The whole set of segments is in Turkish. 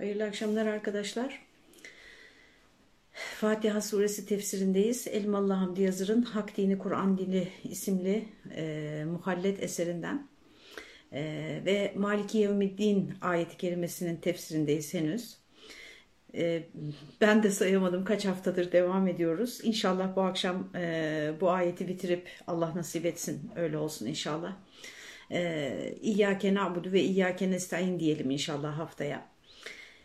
Hayırlı akşamlar arkadaşlar. Fatiha suresi tefsirindeyiz. Elmalı Hamdi Yazır'ın Hak Dini Kur'an Dili isimli e, muhallet eserinden e, ve Maliki Yevmiddin ayeti kerimesinin tefsirindeyiz henüz. E, ben de sayamadım kaç haftadır devam ediyoruz. İnşallah bu akşam e, bu ayeti bitirip Allah nasip etsin öyle olsun inşallah. E, İyyâke na'budu ve İyyâke nesta'in diyelim inşallah haftaya.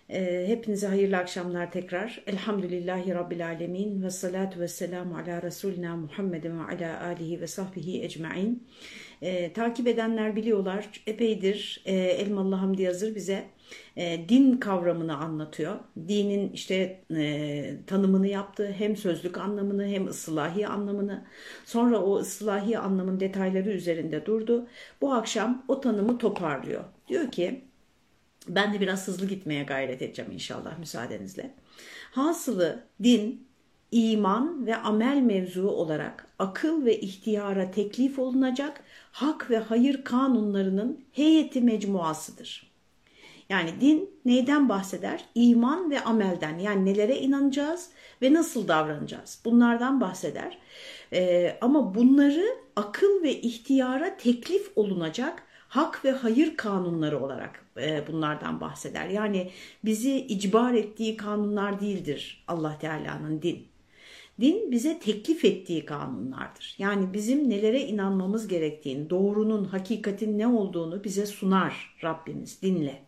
Ee, hepinize hayırlı akşamlar tekrar. Elhamdülillahi Rabbil Alemin ve salatu ve selamu ala Resulina Muhammedin ve ala alihi ve sahbihi ecmain. Ee, takip edenler biliyorlar epeydir e, Elmalı Hamdi Yazır bize e, din kavramını anlatıyor. Dinin işte e, tanımını yaptı hem sözlük anlamını hem ıslahi anlamını. Sonra o ıslahi anlamın detayları üzerinde durdu. Bu akşam o tanımı toparlıyor. Diyor ki ben de biraz hızlı gitmeye gayret edeceğim inşallah müsaadenizle. Hasılı din, iman ve amel mevzuu olarak akıl ve ihtiyara teklif olunacak hak ve hayır kanunlarının heyeti mecmuasıdır. Yani din neyden bahseder? İman ve amelden yani nelere inanacağız ve nasıl davranacağız bunlardan bahseder. Ee, ama bunları akıl ve ihtiyara teklif olunacak hak ve hayır kanunları olarak e, bunlardan bahseder. Yani bizi icbar ettiği kanunlar değildir Allah Teala'nın din. Din bize teklif ettiği kanunlardır. Yani bizim nelere inanmamız gerektiğini, doğrunun, hakikatin ne olduğunu bize sunar Rabbimiz dinle.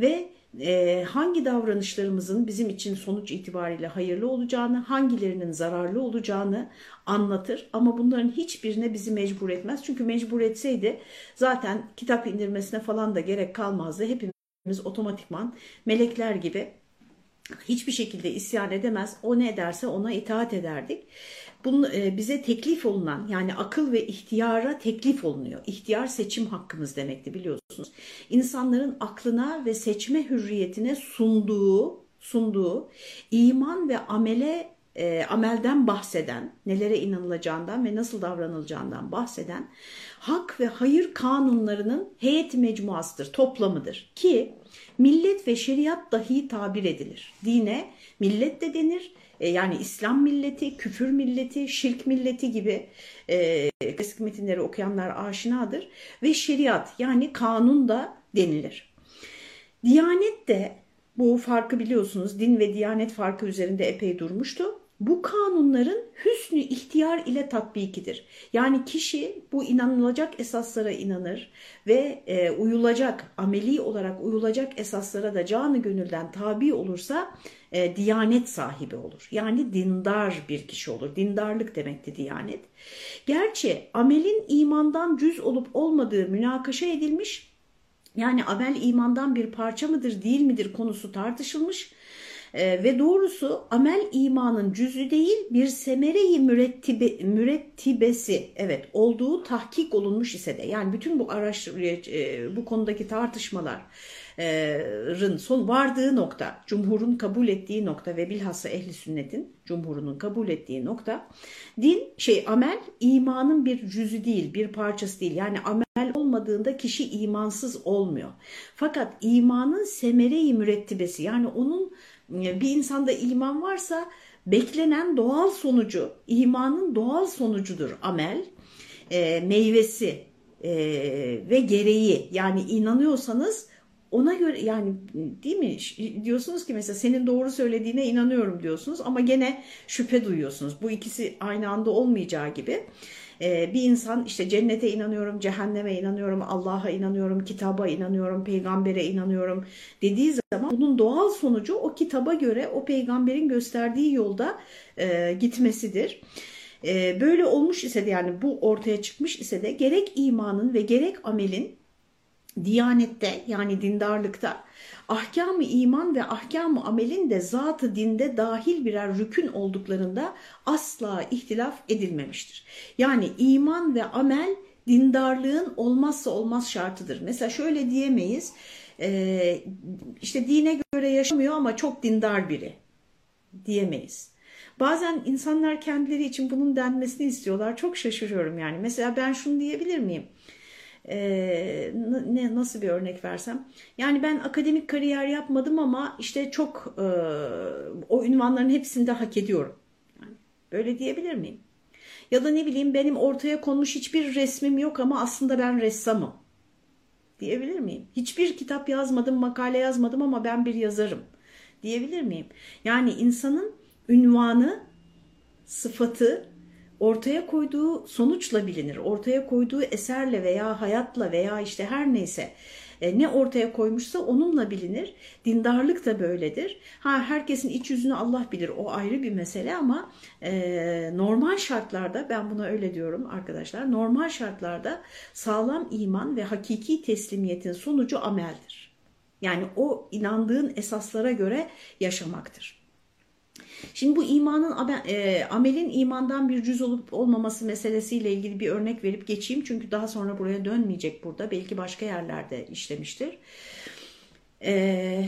Ve e, hangi davranışlarımızın bizim için sonuç itibariyle hayırlı olacağını, hangilerinin zararlı olacağını anlatır. Ama bunların hiçbirine bizi mecbur etmez. Çünkü mecbur etseydi zaten kitap indirmesine falan da gerek kalmazdı. Hepimiz otomatikman melekler gibi hiçbir şekilde isyan edemez. O ne ederse ona itaat ederdik. Bunun, e, bize teklif olunan yani akıl ve ihtiyara teklif olunuyor. İhtiyar seçim hakkımız demekti biliyorsunuz. İnsanların aklına ve seçme hürriyetine sunduğu sunduğu iman ve amele e, amelden bahseden, nelere inanılacağından ve nasıl davranılacağından bahseden hak ve hayır kanunlarının heyet mecmuasıdır, toplamıdır ki millet ve şeriat dahi tabir edilir. Dine millet de denir, e, yani İslam milleti, küfür milleti, şirk milleti gibi e, klasik metinleri okuyanlar aşinadır ve şeriat yani kanun da denilir. Diyanet de bu farkı biliyorsunuz din ve diyanet farkı üzerinde epey durmuştu bu kanunların hüsnü ihtiyar ile tatbikidir. Yani kişi bu inanılacak esaslara inanır ve e, uyulacak, ameli olarak uyulacak esaslara da canı gönülden tabi olursa e, diyanet sahibi olur. Yani dindar bir kişi olur. Dindarlık demekti diyanet. Gerçi amelin imandan cüz olup olmadığı münakaşa edilmiş. Yani amel imandan bir parça mıdır değil midir konusu tartışılmış e, ve doğrusu amel imanın cüzü değil bir semereyi mürettibe, mürettibesi evet olduğu tahkik olunmuş ise de yani bütün bu araştırma e, bu konudaki tartışmalar rın son vardığı nokta, cumhurun kabul ettiği nokta ve bilhassa ehli sünnetin cumhurunun kabul ettiği nokta din şey amel imanın bir cüzü değil, bir parçası değil. Yani amel olmadığında kişi imansız olmuyor. Fakat imanın semere-i mürettibesi yani onun bir insanda iman varsa beklenen doğal sonucu, imanın doğal sonucudur amel, e, meyvesi e, ve gereği. Yani inanıyorsanız ona göre yani değil mi diyorsunuz ki mesela senin doğru söylediğine inanıyorum diyorsunuz ama gene şüphe duyuyorsunuz. Bu ikisi aynı anda olmayacağı gibi. Ee, bir insan işte cennete inanıyorum, cehenneme inanıyorum, Allah'a inanıyorum, kitaba inanıyorum, peygambere inanıyorum dediği zaman bunun doğal sonucu o kitaba göre o peygamberin gösterdiği yolda e, gitmesidir. E, böyle olmuş ise de yani bu ortaya çıkmış ise de gerek imanın ve gerek amelin Diyanette yani dindarlıkta ahkamı iman ve ahkamı amelin de zatı dinde dahil birer rükün olduklarında asla ihtilaf edilmemiştir. Yani iman ve amel dindarlığın olmazsa olmaz şartıdır. Mesela şöyle diyemeyiz işte dine göre yaşamıyor ama çok dindar biri diyemeyiz. Bazen insanlar kendileri için bunun denmesini istiyorlar. Çok şaşırıyorum yani. Mesela ben şunu diyebilir miyim? E, ne nasıl bir örnek versem yani ben akademik kariyer yapmadım ama işte çok e, o ünvanların hepsini de hak ediyorum. Yani böyle diyebilir miyim? Ya da ne bileyim benim ortaya konmuş hiçbir resmim yok ama aslında ben ressamım diyebilir miyim? Hiçbir kitap yazmadım, makale yazmadım ama ben bir yazarım diyebilir miyim? Yani insanın ünvanı, sıfatı ortaya koyduğu sonuçla bilinir. Ortaya koyduğu eserle veya hayatla veya işte her neyse e, ne ortaya koymuşsa onunla bilinir. Dindarlık da böyledir. Ha herkesin iç yüzünü Allah bilir. O ayrı bir mesele ama e, normal şartlarda ben buna öyle diyorum arkadaşlar. Normal şartlarda sağlam iman ve hakiki teslimiyetin sonucu ameldir. Yani o inandığın esaslara göre yaşamaktır. Şimdi bu imanın e, amelin imandan bir cüz olup olmaması meselesiyle ilgili bir örnek verip geçeyim. Çünkü daha sonra buraya dönmeyecek burada. Belki başka yerlerde işlemiştir. E,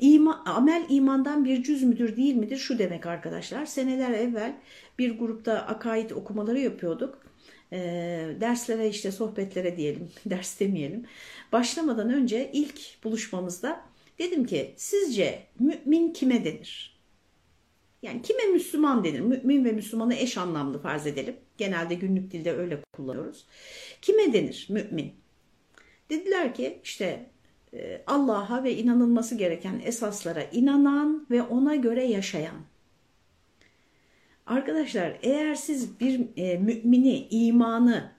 ima, amel imandan bir cüz müdür değil midir? Şu demek arkadaşlar. Seneler evvel bir grupta akaid okumaları yapıyorduk. E, derslere işte sohbetlere diyelim, ders demeyelim. Başlamadan önce ilk buluşmamızda dedim ki sizce mümin kime denir? Yani kime Müslüman denir? Mümin ve Müslümanı eş anlamlı farz edelim. Genelde günlük dilde öyle kullanıyoruz. Kime denir mümin? Dediler ki işte e, Allah'a ve inanılması gereken esaslara inanan ve ona göre yaşayan. Arkadaşlar eğer siz bir e, mümini, imanı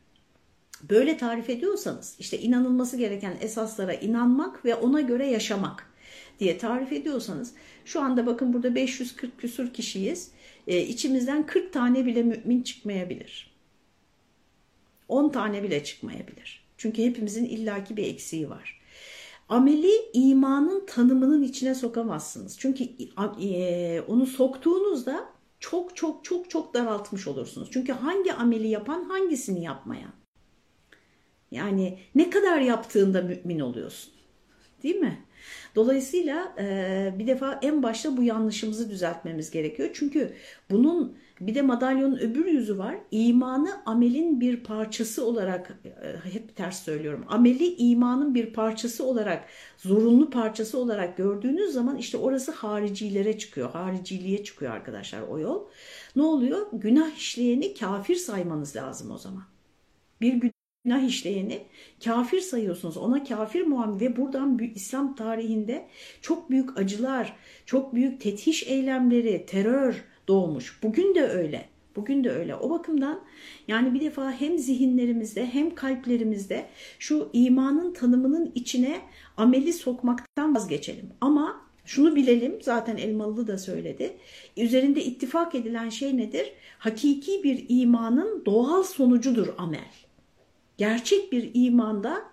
böyle tarif ediyorsanız işte inanılması gereken esaslara inanmak ve ona göre yaşamak diye tarif ediyorsanız şu anda bakın burada 540 küsur kişiyiz. E, içimizden 40 tane bile mümin çıkmayabilir. 10 tane bile çıkmayabilir. Çünkü hepimizin illaki bir eksiği var. Ameli imanın tanımının içine sokamazsınız. Çünkü e, onu soktuğunuzda çok çok çok çok daraltmış olursunuz. Çünkü hangi ameli yapan hangisini yapmayan? Yani ne kadar yaptığında mümin oluyorsun. Değil mi? Dolayısıyla e, bir defa en başta bu yanlışımızı düzeltmemiz gerekiyor. Çünkü bunun bir de madalyonun öbür yüzü var. İmanı amelin bir parçası olarak hep ters söylüyorum. Ameli imanın bir parçası olarak, zorunlu parçası olarak gördüğünüz zaman işte orası haricilere çıkıyor. Hariciliğe çıkıyor arkadaşlar o yol. Ne oluyor? Günah işleyeni kafir saymanız lazım o zaman. Bir günah işleyeni kafir sayıyorsunuz. Ona kafir muamele ve buradan İslam tarihinde çok büyük acılar, çok büyük tetiş eylemleri, terör doğmuş. Bugün de öyle. Bugün de öyle. O bakımdan yani bir defa hem zihinlerimizde hem kalplerimizde şu imanın tanımının içine ameli sokmaktan vazgeçelim. Ama şunu bilelim zaten Elmalı da söyledi. Üzerinde ittifak edilen şey nedir? Hakiki bir imanın doğal sonucudur amel gerçek bir imanda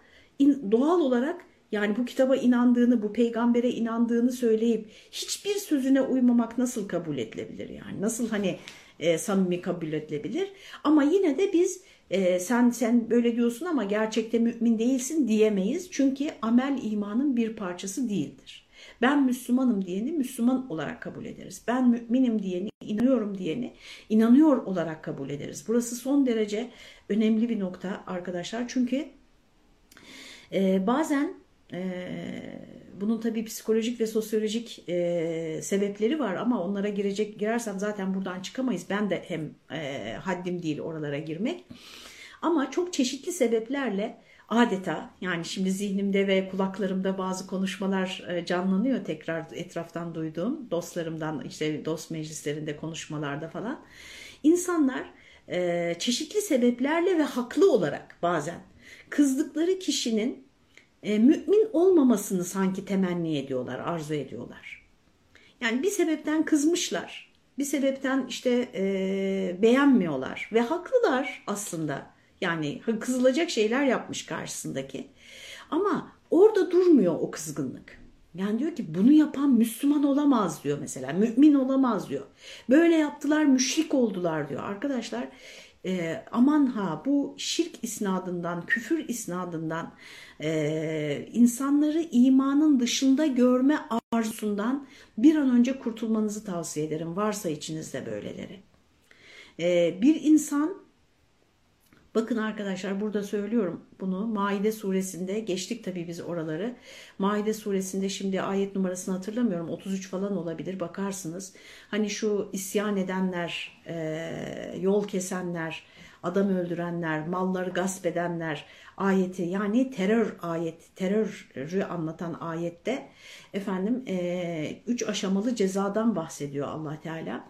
doğal olarak yani bu kitaba inandığını, bu peygambere inandığını söyleyip hiçbir sözüne uymamak nasıl kabul edilebilir yani? Nasıl hani e, samimi kabul edilebilir? Ama yine de biz e, sen sen böyle diyorsun ama gerçekte mümin değilsin diyemeyiz. Çünkü amel imanın bir parçası değildir. Ben Müslümanım diyeni Müslüman olarak kabul ederiz. Ben müminim diyeni, inanıyorum diyeni inanıyor olarak kabul ederiz. Burası son derece önemli bir nokta arkadaşlar. Çünkü e, bazen e, bunun tabii psikolojik ve sosyolojik e, sebepleri var ama onlara girecek girersem zaten buradan çıkamayız. Ben de hem e, haddim değil oralara girmek. Ama çok çeşitli sebeplerle adeta yani şimdi zihnimde ve kulaklarımda bazı konuşmalar e, canlanıyor tekrar etraftan duyduğum dostlarımdan işte dost meclislerinde konuşmalarda falan. İnsanlar e, çeşitli sebeplerle ve haklı olarak bazen kızdıkları kişinin e, mümin olmamasını sanki temenni ediyorlar, arzu ediyorlar. Yani bir sebepten kızmışlar, bir sebepten işte e, beğenmiyorlar ve haklılar aslında. Yani kızılacak şeyler yapmış karşısındaki. Ama orada durmuyor o kızgınlık. Yani diyor ki bunu yapan Müslüman olamaz diyor mesela. Mümin olamaz diyor. Böyle yaptılar müşrik oldular diyor. Arkadaşlar e, aman ha bu şirk isnadından, küfür isnadından e, insanları imanın dışında görme arzusundan bir an önce kurtulmanızı tavsiye ederim. Varsa içinizde böyleleri. E, bir insan Bakın arkadaşlar burada söylüyorum bunu. Maide suresinde geçtik tabii biz oraları. Maide suresinde şimdi ayet numarasını hatırlamıyorum. 33 falan olabilir bakarsınız. Hani şu isyan edenler, e, yol kesenler, adam öldürenler, malları gasp edenler ayeti yani terör ayet, terörü anlatan ayette efendim e, üç aşamalı cezadan bahsediyor allah Teala.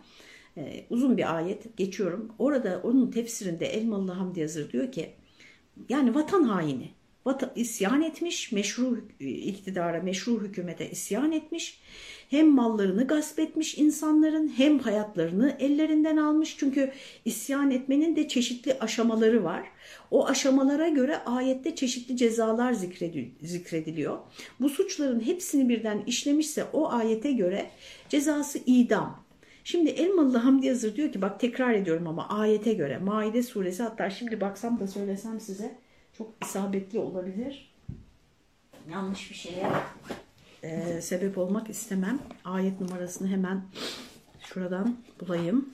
E, uzun bir ayet geçiyorum. Orada onun tefsirinde Elmalı Hamdi Yazır diyor ki yani vatan haini vatan, isyan etmiş, meşru iktidara, meşru hükümete isyan etmiş. Hem mallarını gasp etmiş insanların hem hayatlarını ellerinden almış. Çünkü isyan etmenin de çeşitli aşamaları var. O aşamalara göre ayette çeşitli cezalar zikrediliyor. Bu suçların hepsini birden işlemişse o ayete göre cezası idam. Şimdi Elmalı Hamdi Yazır diyor ki bak tekrar ediyorum ama ayete göre Maide suresi hatta şimdi baksam da söylesem size çok isabetli olabilir. Yanlış bir şeye e, sebep olmak istemem. Ayet numarasını hemen şuradan bulayım.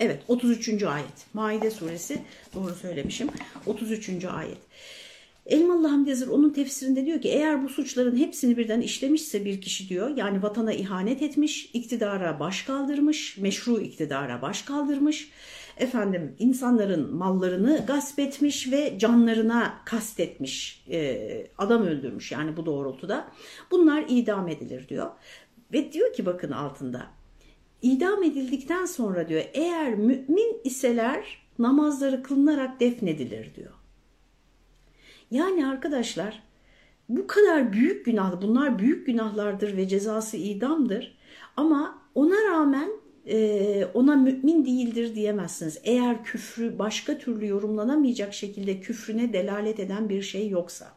evet 33. ayet. Maide suresi doğru söylemişim. 33. ayet. Elmalı Hamdi Yazır onun tefsirinde diyor ki eğer bu suçların hepsini birden işlemişse bir kişi diyor yani vatana ihanet etmiş, iktidara baş kaldırmış, meşru iktidara baş kaldırmış, efendim insanların mallarını gasp etmiş ve canlarına kastetmiş, e, adam öldürmüş yani bu doğrultuda. Bunlar idam edilir diyor. Ve diyor ki bakın altında idam edildikten sonra diyor eğer mümin iseler namazları kılınarak defnedilir diyor. Yani arkadaşlar bu kadar büyük günah, bunlar büyük günahlardır ve cezası idamdır. Ama ona rağmen e, ona mümin değildir diyemezsiniz. Eğer küfrü başka türlü yorumlanamayacak şekilde küfrüne delalet eden bir şey yoksa.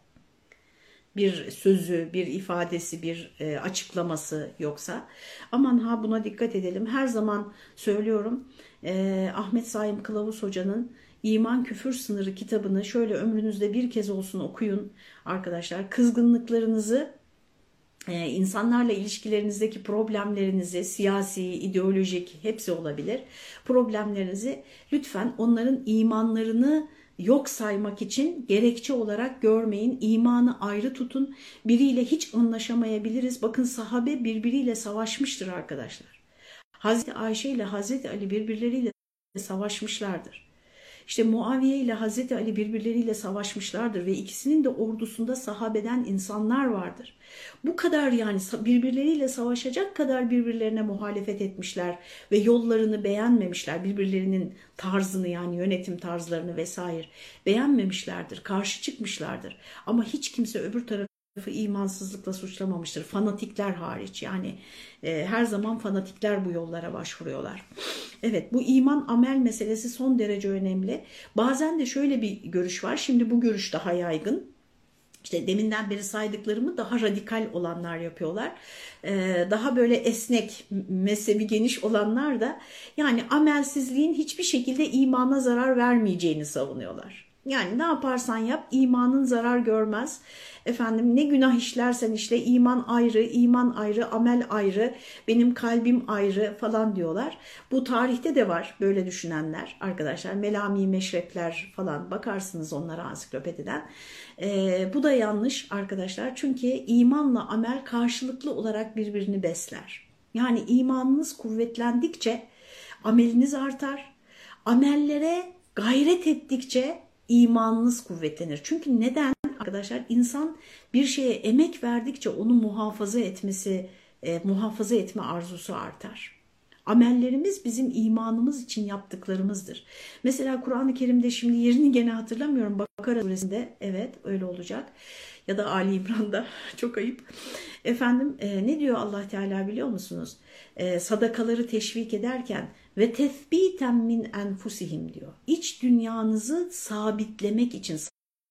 Bir sözü, bir ifadesi, bir e, açıklaması yoksa. Aman ha buna dikkat edelim. Her zaman söylüyorum e, Ahmet Saim Kılavuz Hoca'nın İman Küfür Sınırı kitabını şöyle ömrünüzde bir kez olsun okuyun arkadaşlar. Kızgınlıklarınızı, e, insanlarla ilişkilerinizdeki problemlerinizi, siyasi, ideolojik hepsi olabilir. Problemlerinizi lütfen onların imanlarını yok saymak için gerekçe olarak görmeyin. İmanı ayrı tutun. Biriyle hiç anlaşamayabiliriz. Bakın sahabe birbiriyle savaşmıştır arkadaşlar. Hazreti Ayşe ile Hazreti Ali birbirleriyle savaşmışlardır. İşte Muaviye ile Hazreti Ali birbirleriyle savaşmışlardır ve ikisinin de ordusunda sahabeden insanlar vardır. Bu kadar yani birbirleriyle savaşacak kadar birbirlerine muhalefet etmişler ve yollarını beğenmemişler. Birbirlerinin tarzını yani yönetim tarzlarını vesaire beğenmemişlerdir, karşı çıkmışlardır. Ama hiç kimse öbür tarafı imansızlıkla suçlamamıştır. Fanatikler hariç yani e, her zaman fanatikler bu yollara başvuruyorlar. Evet bu iman amel meselesi son derece önemli. Bazen de şöyle bir görüş var. Şimdi bu görüş daha yaygın. İşte deminden beri saydıklarımı daha radikal olanlar yapıyorlar. Ee, daha böyle esnek, mezhebi geniş olanlar da yani amelsizliğin hiçbir şekilde imana zarar vermeyeceğini savunuyorlar. Yani ne yaparsan yap imanın zarar görmez. Efendim ne günah işlersen işle iman ayrı, iman ayrı, amel ayrı, benim kalbim ayrı falan diyorlar. Bu tarihte de var böyle düşünenler arkadaşlar. Melami meşrepler falan bakarsınız onlara ansiklopediden. Ee, bu da yanlış arkadaşlar çünkü imanla amel karşılıklı olarak birbirini besler. Yani imanınız kuvvetlendikçe ameliniz artar. Amellere gayret ettikçe imanınız kuvvetlenir. Çünkü neden arkadaşlar? İnsan bir şeye emek verdikçe onu muhafaza etmesi, e, muhafaza etme arzusu artar. Amellerimiz bizim imanımız için yaptıklarımızdır. Mesela Kur'an-ı Kerim'de şimdi yerini gene hatırlamıyorum. Bakara suresinde evet öyle olacak. Ya da Ali İmran'da çok ayıp. Efendim e, ne diyor Allah Teala biliyor musunuz? E, sadakaları teşvik ederken ve tethbiten min enfusihim diyor. İç dünyanızı sabitlemek için,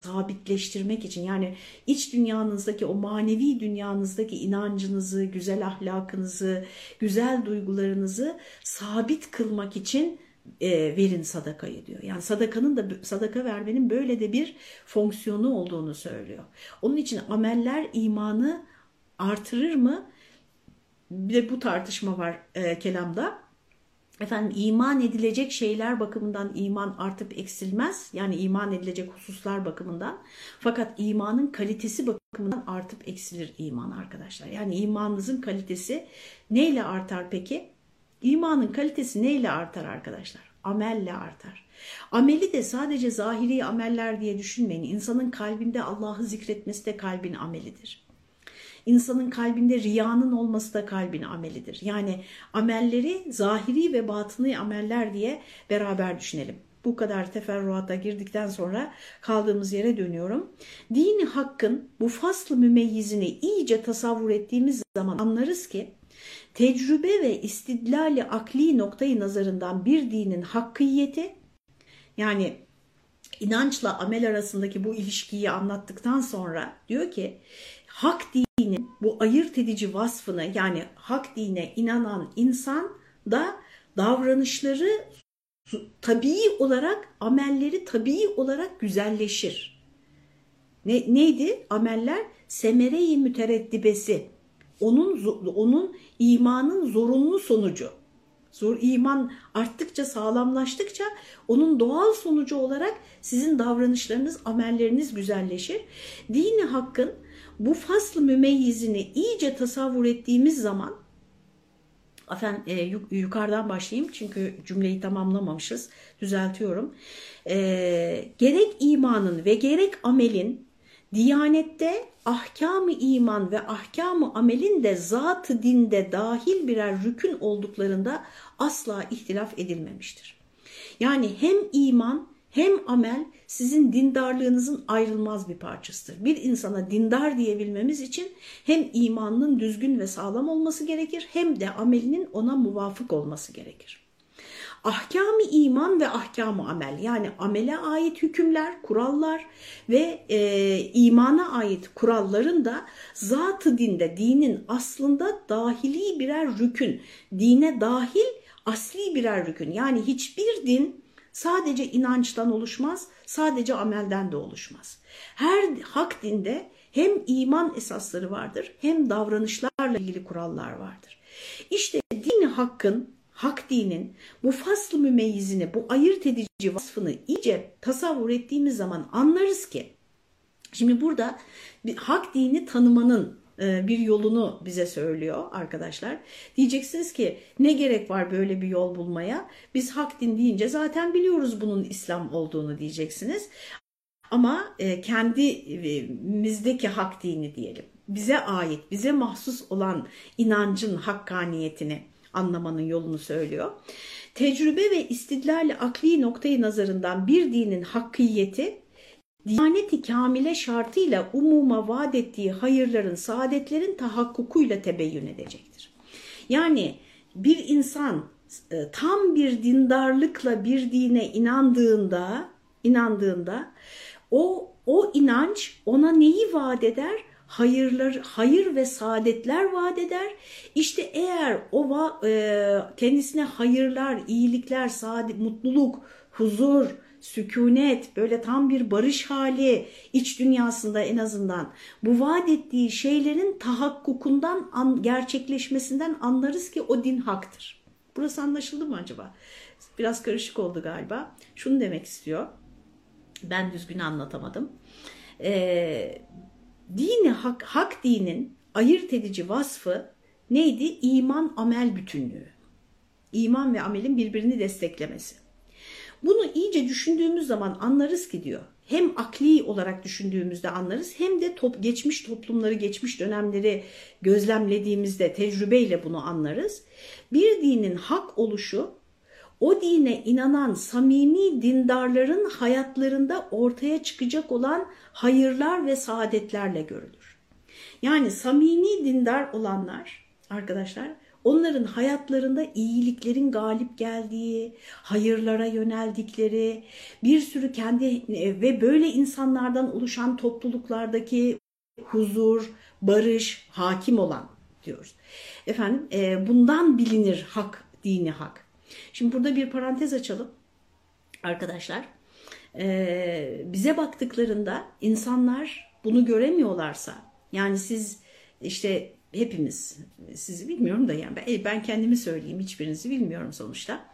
sabitleştirmek için yani iç dünyanızdaki o manevi dünyanızdaki inancınızı, güzel ahlakınızı, güzel duygularınızı sabit kılmak için e, verin sadakayı diyor. Yani sadakanın da sadaka vermenin böyle de bir fonksiyonu olduğunu söylüyor. Onun için ameller imanı artırır mı? Bir de bu tartışma var e, kelamda. efendim iman edilecek şeyler bakımından iman artıp eksilmez. Yani iman edilecek hususlar bakımından. Fakat imanın kalitesi bakımından artıp eksilir iman arkadaşlar. Yani imanınızın kalitesi neyle artar peki? İmanın kalitesi neyle artar arkadaşlar? Amelle artar. Ameli de sadece zahiri ameller diye düşünmeyin. İnsanın kalbinde Allah'ı zikretmesi de kalbin amelidir. İnsanın kalbinde riyanın olması da kalbin amelidir. Yani amelleri zahiri ve batını ameller diye beraber düşünelim. Bu kadar teferruata girdikten sonra kaldığımız yere dönüyorum. Dini hakkın bu faslı mümeyyizini iyice tasavvur ettiğimiz zaman anlarız ki tecrübe ve istidlali akli noktayı nazarından bir dinin hakkiyeti yani inançla amel arasındaki bu ilişkiyi anlattıktan sonra diyor ki hak dinin bu ayırt edici vasfını yani hak dine inanan insan da davranışları tabii olarak amelleri tabii olarak güzelleşir. Ne, neydi? Ameller semere-i mütereddibesi. Onun onun imanın zorunlu sonucu. Zor iman arttıkça, sağlamlaştıkça onun doğal sonucu olarak sizin davranışlarınız, amelleriniz güzelleşir. Dini hakkın bu faslı mümeyyizini iyice tasavvur ettiğimiz zaman efendim e, yukarıdan başlayayım çünkü cümleyi tamamlamamışız. Düzeltiyorum. E, gerek imanın ve gerek amelin Diyanette ahkamı iman ve ahkamı amelin de zatı dinde dahil birer rükün olduklarında asla ihtilaf edilmemiştir. Yani hem iman hem amel sizin dindarlığınızın ayrılmaz bir parçasıdır. Bir insana dindar diyebilmemiz için hem imanının düzgün ve sağlam olması gerekir hem de amelinin ona muvafık olması gerekir. Ahkamı iman ve ahkamı amel yani amele ait hükümler, kurallar ve e, imana ait kuralların da zatı dinde, dinin aslında dahili birer rükün, dine dahil asli birer rükün. Yani hiçbir din sadece inançtan oluşmaz, sadece amelden de oluşmaz. Her hak dinde hem iman esasları vardır hem davranışlarla ilgili kurallar vardır. İşte din hakkın hak dinin bu faslı mümeyyizini, bu ayırt edici vasfını iyice tasavvur ettiğimiz zaman anlarız ki, şimdi burada bir hak dini tanımanın e, bir yolunu bize söylüyor arkadaşlar. Diyeceksiniz ki ne gerek var böyle bir yol bulmaya? Biz hak din deyince zaten biliyoruz bunun İslam olduğunu diyeceksiniz. Ama e, kendimizdeki hak dini diyelim. Bize ait, bize mahsus olan inancın hakkaniyetini anlamanın yolunu söylüyor. Tecrübe ve istidlal akli noktayı nazarından bir dinin hakkiyeti Diyaneti kamile şartıyla umuma vaat ettiği hayırların, saadetlerin tahakkukuyla tebeyyün edecektir. Yani bir insan e, tam bir dindarlıkla bir dine inandığında, inandığında o o inanç ona neyi vaat eder? Hayırlar, hayır ve saadetler vaat eder. İşte eğer o e, kendisine hayırlar, iyilikler, saadet, mutluluk, huzur, sükunet, böyle tam bir barış hali iç dünyasında en azından bu vaat ettiği şeylerin tahakkukundan, an, gerçekleşmesinden anlarız ki o din haktır. Burası anlaşıldı mı acaba? Biraz karışık oldu galiba. Şunu demek istiyor. Ben düzgün anlatamadım. Ee, dini hak, hak dinin ayırt edici vasfı neydi? İman amel bütünlüğü. İman ve amelin birbirini desteklemesi. Bunu iyice düşündüğümüz zaman anlarız ki diyor. Hem akli olarak düşündüğümüzde anlarız hem de top, geçmiş toplumları, geçmiş dönemleri gözlemlediğimizde tecrübeyle bunu anlarız. Bir dinin hak oluşu o dine inanan samimi dindarların hayatlarında ortaya çıkacak olan hayırlar ve saadetlerle görülür. Yani samimi dindar olanlar arkadaşlar onların hayatlarında iyiliklerin galip geldiği, hayırlara yöneldikleri, bir sürü kendi ve böyle insanlardan oluşan topluluklardaki huzur, barış, hakim olan diyoruz. Efendim e, bundan bilinir hak, dini hak. Şimdi burada bir parantez açalım arkadaşlar. Ee, bize baktıklarında insanlar bunu göremiyorlarsa yani siz işte hepimiz sizi bilmiyorum da yani ben, kendimi söyleyeyim hiçbirinizi bilmiyorum sonuçta.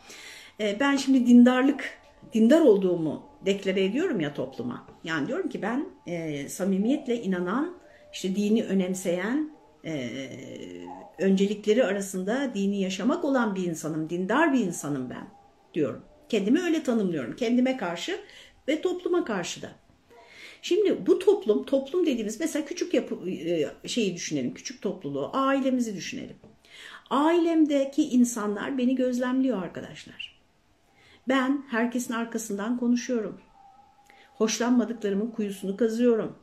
E, ben şimdi dindarlık dindar olduğumu deklare ediyorum ya topluma. Yani diyorum ki ben e, samimiyetle inanan, işte dini önemseyen, e, öncelikleri arasında dini yaşamak olan bir insanım, dindar bir insanım ben diyorum. Kendimi öyle tanımlıyorum. Kendime karşı ve topluma karşı da. Şimdi bu toplum, toplum dediğimiz mesela küçük yapı e, şeyi düşünelim, küçük topluluğu, ailemizi düşünelim. Ailemdeki insanlar beni gözlemliyor arkadaşlar. Ben herkesin arkasından konuşuyorum. Hoşlanmadıklarımın kuyusunu kazıyorum.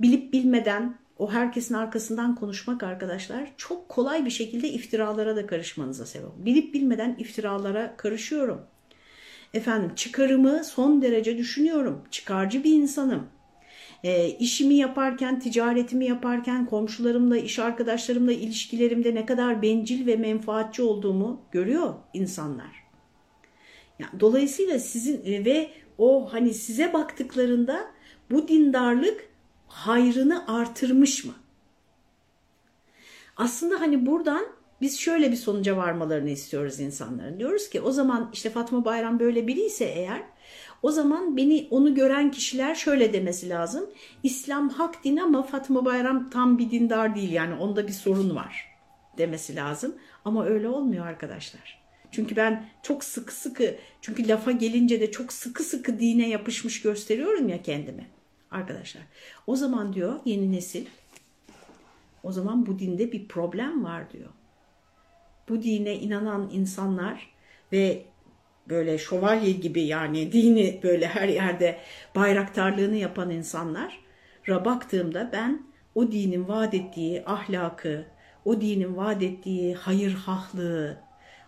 Bilip bilmeden o herkesin arkasından konuşmak arkadaşlar çok kolay bir şekilde iftiralara da karışmanıza sebep. Bilip bilmeden iftiralara karışıyorum. Efendim çıkarımı son derece düşünüyorum. Çıkarcı bir insanım. E, işimi yaparken, ticaretimi yaparken, komşularımla, iş arkadaşlarımla ilişkilerimde ne kadar bencil ve menfaatçi olduğumu görüyor insanlar. Yani dolayısıyla sizin e, ve o hani size baktıklarında bu dindarlık hayrını artırmış mı? Aslında hani buradan biz şöyle bir sonuca varmalarını istiyoruz insanların. Diyoruz ki o zaman işte Fatma Bayram böyle biri eğer o zaman beni onu gören kişiler şöyle demesi lazım. İslam hak din ama Fatma Bayram tam bir dindar değil yani onda bir sorun var demesi lazım. Ama öyle olmuyor arkadaşlar. Çünkü ben çok sıkı sıkı çünkü lafa gelince de çok sıkı sıkı dine yapışmış gösteriyorum ya kendimi. Arkadaşlar o zaman diyor yeni nesil o zaman bu dinde bir problem var diyor. Bu dine inanan insanlar ve böyle şövalye gibi yani dini böyle her yerde bayraktarlığını yapan insanlara baktığımda ben o dinin vaat ettiği ahlakı, o dinin vaat ettiği hayır hahlığı,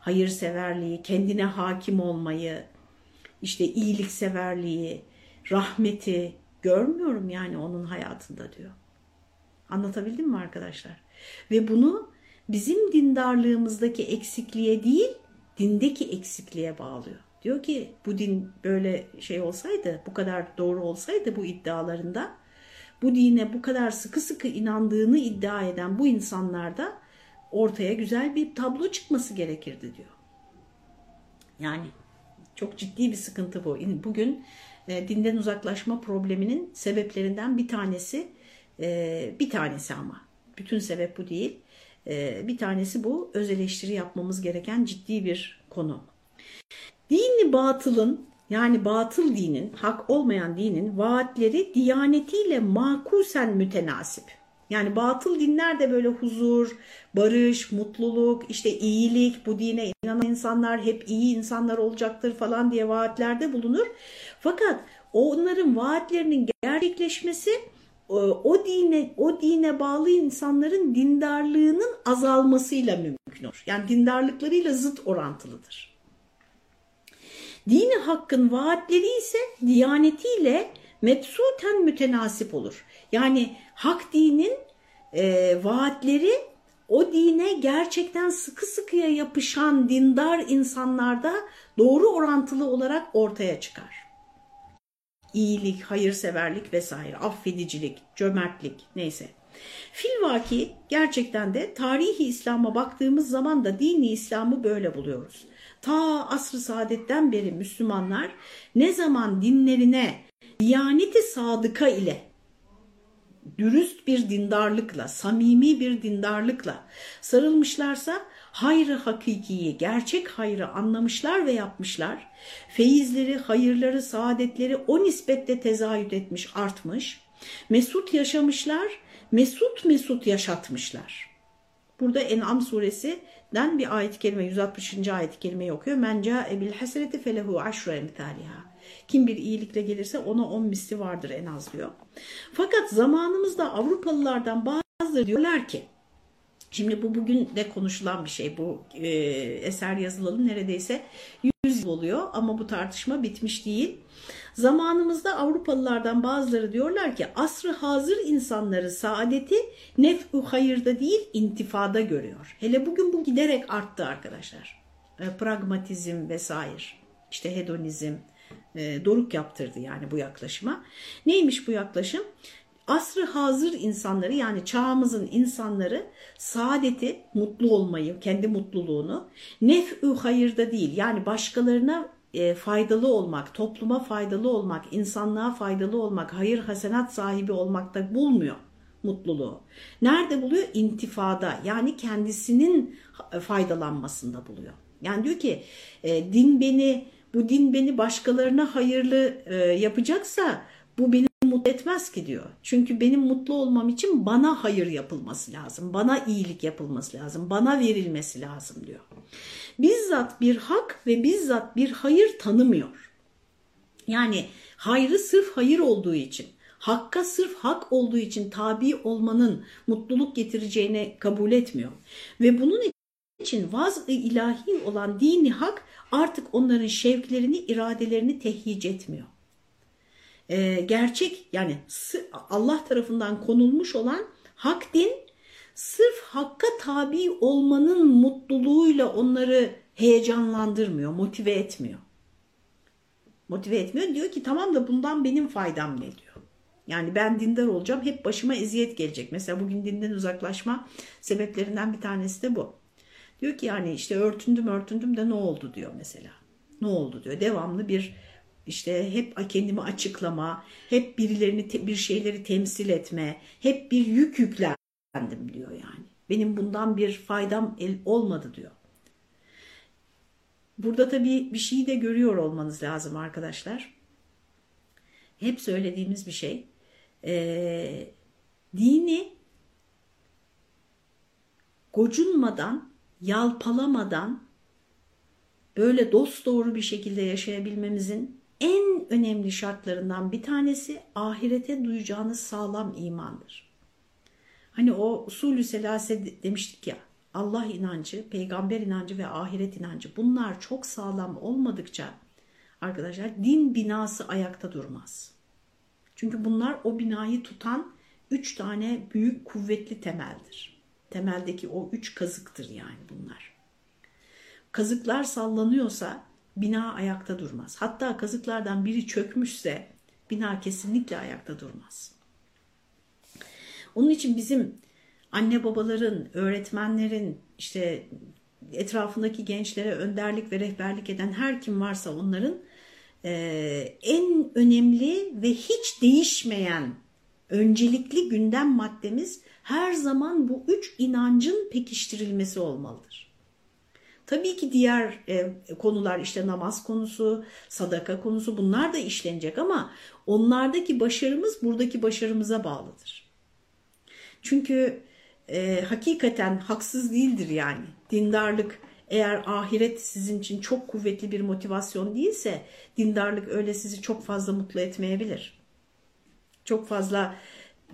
hayırseverliği, kendine hakim olmayı, işte iyilikseverliği, rahmeti görmüyorum yani onun hayatında diyor. Anlatabildim mi arkadaşlar? Ve bunu bizim dindarlığımızdaki eksikliğe değil, dindeki eksikliğe bağlıyor. Diyor ki bu din böyle şey olsaydı, bu kadar doğru olsaydı bu iddialarında, bu dine bu kadar sıkı sıkı inandığını iddia eden bu insanlarda ortaya güzel bir tablo çıkması gerekirdi diyor. Yani çok ciddi bir sıkıntı bu. Bugün e, dinden uzaklaşma probleminin sebeplerinden bir tanesi, e, bir tanesi ama bütün sebep bu değil. E, bir tanesi bu öz eleştiri yapmamız gereken ciddi bir konu. Dini batılın yani batıl dinin, hak olmayan dinin vaatleri diyanetiyle makusen mütenasip. Yani batıl dinler de böyle huzur, barış, mutluluk, işte iyilik, bu dine inanan insanlar hep iyi insanlar olacaktır falan diye vaatlerde bulunur. Fakat onların vaatlerinin gerçekleşmesi e, o dine o dine bağlı insanların dindarlığının azalmasıyla mümkün olur. Yani dindarlıklarıyla zıt orantılıdır. Dini hakkın vaatleri ise diyanetiyle metsuten mütenasip olur. Yani hak dinin e, vaatleri o dine gerçekten sıkı sıkıya yapışan dindar insanlarda doğru orantılı olarak ortaya çıkar. İyilik, hayırseverlik vesaire, affedicilik, cömertlik neyse. Filvaki gerçekten de tarihi İslam'a baktığımız zaman da dini İslam'ı böyle buluyoruz. Ta asr-ı saadetten beri Müslümanlar ne zaman dinlerine diyaneti sadıka ile dürüst bir dindarlıkla, samimi bir dindarlıkla sarılmışlarsa hayrı hakikiyi, gerçek hayrı anlamışlar ve yapmışlar. Feyizleri, hayırları, saadetleri o nispetle tezahüt etmiş, artmış. Mesut yaşamışlar, mesut mesut yaşatmışlar. Burada En'am suresinden bir ayet-i kerime, 160. ayet-i kerimeyi okuyor. Men ca'e bil hasreti felehu aşru emtaliha. Kim bir iyilikle gelirse ona on misli vardır en az diyor. Fakat zamanımızda Avrupalılardan bazıları diyorlar ki Şimdi bu bugün de konuşulan bir şey. Bu e, eser yazılalı neredeyse 100 yıl oluyor ama bu tartışma bitmiş değil. Zamanımızda Avrupalılardan bazıları diyorlar ki asrı hazır insanları saadeti nef'u hayırda değil intifada görüyor. Hele bugün bu giderek arttı arkadaşlar. E, pragmatizm vesaire işte hedonizm, e, doruk yaptırdı yani bu yaklaşıma. Neymiş bu yaklaşım? asrı hazır insanları yani çağımızın insanları saadeti, mutlu olmayı, kendi mutluluğunu nef'ü hayırda değil yani başkalarına e, faydalı olmak, topluma faydalı olmak, insanlığa faydalı olmak, hayır hasenat sahibi olmakta bulmuyor mutluluğu. Nerede buluyor? İntifada yani kendisinin faydalanmasında buluyor. Yani diyor ki e, din beni bu din beni başkalarına hayırlı e, yapacaksa bu beni mutlu etmez ki diyor. Çünkü benim mutlu olmam için bana hayır yapılması lazım. Bana iyilik yapılması lazım. Bana verilmesi lazım diyor. Bizzat bir hak ve bizzat bir hayır tanımıyor. Yani hayrı sırf hayır olduğu için, hakka sırf hak olduğu için tabi olmanın mutluluk getireceğini kabul etmiyor. Ve bunun için vaz-ı ilahi olan dini hak artık onların şevklerini, iradelerini tehyic etmiyor. Ee, gerçek yani Allah tarafından konulmuş olan hak din sırf hakka tabi olmanın mutluluğuyla onları heyecanlandırmıyor, motive etmiyor. Motive etmiyor. Diyor ki tamam da bundan benim faydam ne diyor. Yani ben dindar olacağım hep başıma eziyet gelecek. Mesela bugün dinden uzaklaşma sebeplerinden bir tanesi de bu. Diyor ki yani işte örtündüm örtündüm de ne oldu diyor mesela. Ne oldu diyor. Devamlı bir işte hep kendimi açıklama, hep birilerini bir şeyleri temsil etme, hep bir yük yüklendim diyor yani. Benim bundan bir faydam olmadı diyor. Burada tabii bir şeyi de görüyor olmanız lazım arkadaşlar. Hep söylediğimiz bir şey. E, dini gocunmadan yalpalamadan böyle dost doğru bir şekilde yaşayabilmemizin en önemli şartlarından bir tanesi ahirete duyacağınız sağlam imandır. Hani o usulü selase demiştik ya Allah inancı, peygamber inancı ve ahiret inancı bunlar çok sağlam olmadıkça arkadaşlar din binası ayakta durmaz. Çünkü bunlar o binayı tutan üç tane büyük kuvvetli temeldir. Temeldeki o üç kazıktır yani bunlar. Kazıklar sallanıyorsa bina ayakta durmaz. Hatta kazıklardan biri çökmüşse bina kesinlikle ayakta durmaz. Onun için bizim anne babaların, öğretmenlerin, işte etrafındaki gençlere önderlik ve rehberlik eden her kim varsa onların en önemli ve hiç değişmeyen öncelikli gündem maddemiz her zaman bu üç inancın pekiştirilmesi olmalıdır. Tabii ki diğer e, konular işte namaz konusu, sadaka konusu bunlar da işlenecek ama onlardaki başarımız buradaki başarımıza bağlıdır. Çünkü e, hakikaten haksız değildir yani dindarlık eğer ahiret sizin için çok kuvvetli bir motivasyon değilse dindarlık öyle sizi çok fazla mutlu etmeyebilir. Çok fazla